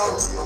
Oh,